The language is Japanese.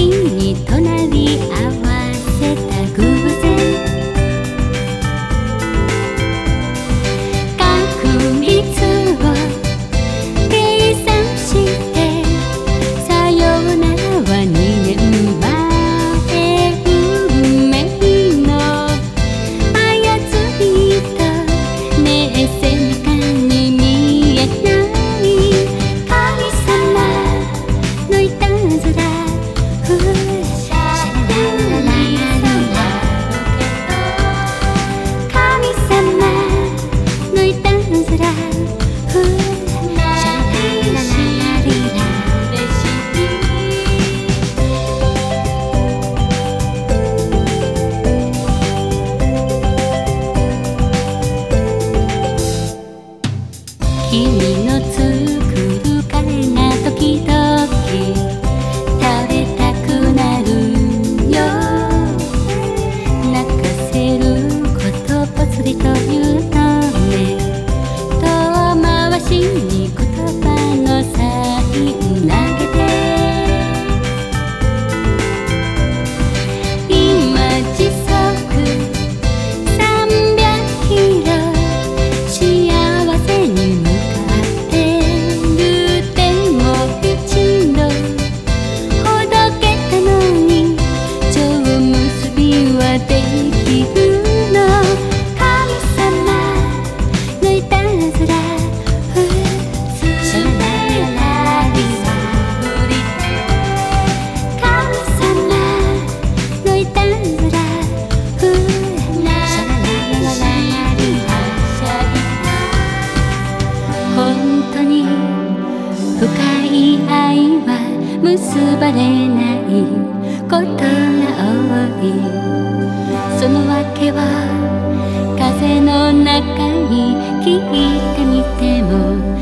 に隣り合う深い愛は結ばれないことが多い。その訳は風の中に聞いてみても。